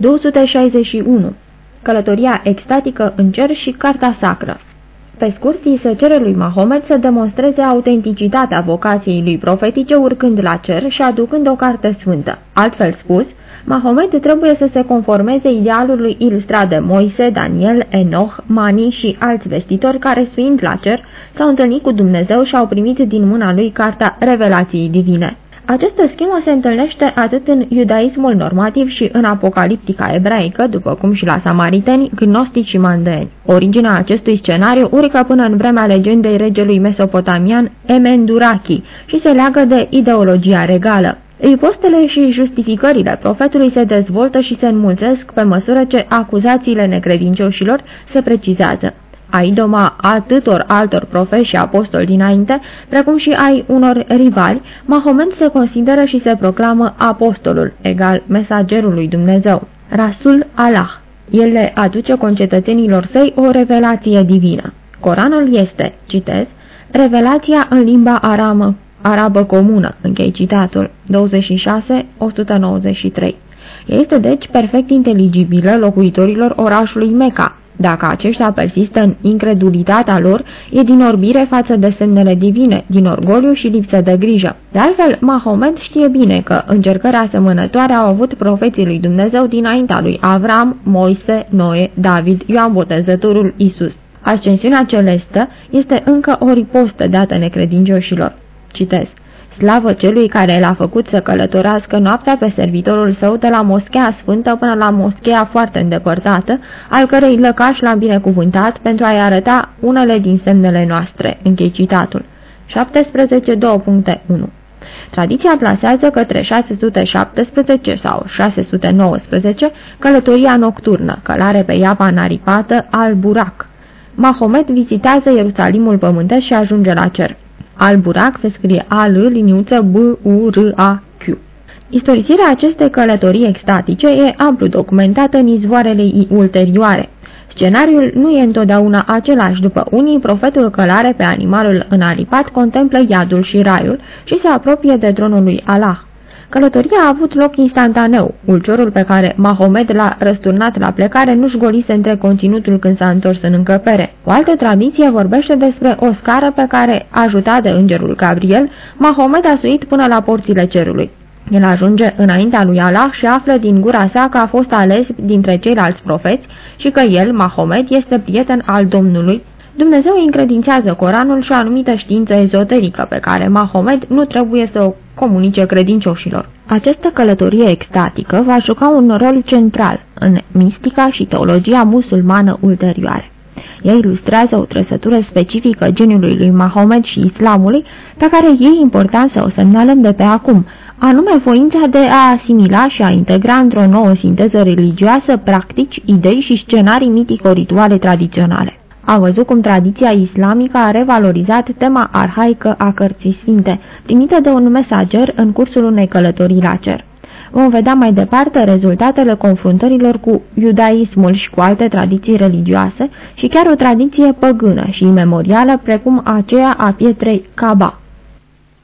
261. Călătoria extatică în cer și Carta Sacră pe scurt, îi se cere lui Mahomet să demonstreze autenticitatea vocației lui profetice urcând la cer și aducând o carte sfântă. Altfel spus, Mahomet trebuie să se conformeze idealului ilustrat de Moise, Daniel, Enoch, Mani și alți vestitori care, suind la cer, s-au întâlnit cu Dumnezeu și au primit din mâna lui cartea revelației divine. Această schemă se întâlnește atât în iudaismul normativ și în apocaliptica ebraică, după cum și la samariteni, gnostici și mandeni. Originea acestui scenariu urcă până în vremea legendei regelui mesopotamian Emendurachi și se leagă de ideologia regală. Ripostele și justificările profetului se dezvoltă și se înmulțesc pe măsură ce acuzațiile necredincioșilor se precizează ai doma atâtor altor profeți și apostoli dinainte, precum și ai unor rivali, Mahomet se consideră și se proclamă apostolul, egal mesagerul lui Dumnezeu, Rasul Allah. El le aduce concetățenilor săi o revelație divină. Coranul este, citez, revelația în limba aramă, arabă comună, închei citatul, 26-193. Este deci perfect inteligibilă locuitorilor orașului Meca, dacă aceștia persistă în incredulitatea lor, e din orbire față de semnele divine, din orgoliu și lipsă de grijă. De altfel, Mahomet știe bine că încercări asemănătoare au avut profeții lui Dumnezeu dinaintea lui Avram, Moise, Noe, David, Ioan Botezătorul, Isus. Ascensiunea celestă este încă o ripostă dată necredincioșilor. Citesc. Slavă celui care l-a făcut să călătorească noaptea pe servitorul său de la moschea sfântă până la moschea foarte îndepărtată, al cărei lăcaș l-a binecuvântat pentru a-i arăta unele din semnele noastre. Închei citatul. 17.2.1 Tradiția plasează către 617 sau 619 călătoria nocturnă, călare pe iapa naripată al Burak. Mahomet vizitează Ierusalimul pământesc și ajunge la cer. Alburac se scrie A-L, liniuță B-U-R-A-Q. Istorisirea acestei călătorii extatice e amplu documentată în izvoarele ulterioare. Scenariul nu e întotdeauna același. După unii, profetul călare pe animalul înalipat contemplă iadul și raiul și se apropie de tronul lui Allah. Călătoria a avut loc instantaneu. Ulciorul pe care Mahomed l-a răsturnat la plecare nu-și golise între conținutul când s-a întors în încăpere. O altă tradiție vorbește despre o scară pe care, ajutat de îngerul Gabriel, Mahomed a suit până la porțile cerului. El ajunge înaintea lui Allah și află din gura sa că a fost ales dintre ceilalți profeți și că el, Mahomed, este prieten al Domnului, Dumnezeu îi încredințează Coranul și o anumită știință ezoterică pe care Mahomed nu trebuie să o comunice credincioșilor. Această călătorie extatică va juca un rol central în mistica și teologia musulmană ulterioare. Ea ilustrează o trăsătură specifică geniului lui Mahomed și islamului, pe care e important să o semnalăm de pe acum, anume voința de a asimila și a integra într-o nouă sinteză religioasă practici, idei și scenarii mitico-rituale tradiționale. A văzut cum tradiția islamică a revalorizat tema arhaică a cărții sfinte, primită de un mesager în cursul unei călătorii la cer. Vom vedea mai departe rezultatele confruntărilor cu iudaismul și cu alte tradiții religioase și chiar o tradiție păgână și imemorială precum aceea a pietrei Kaaba.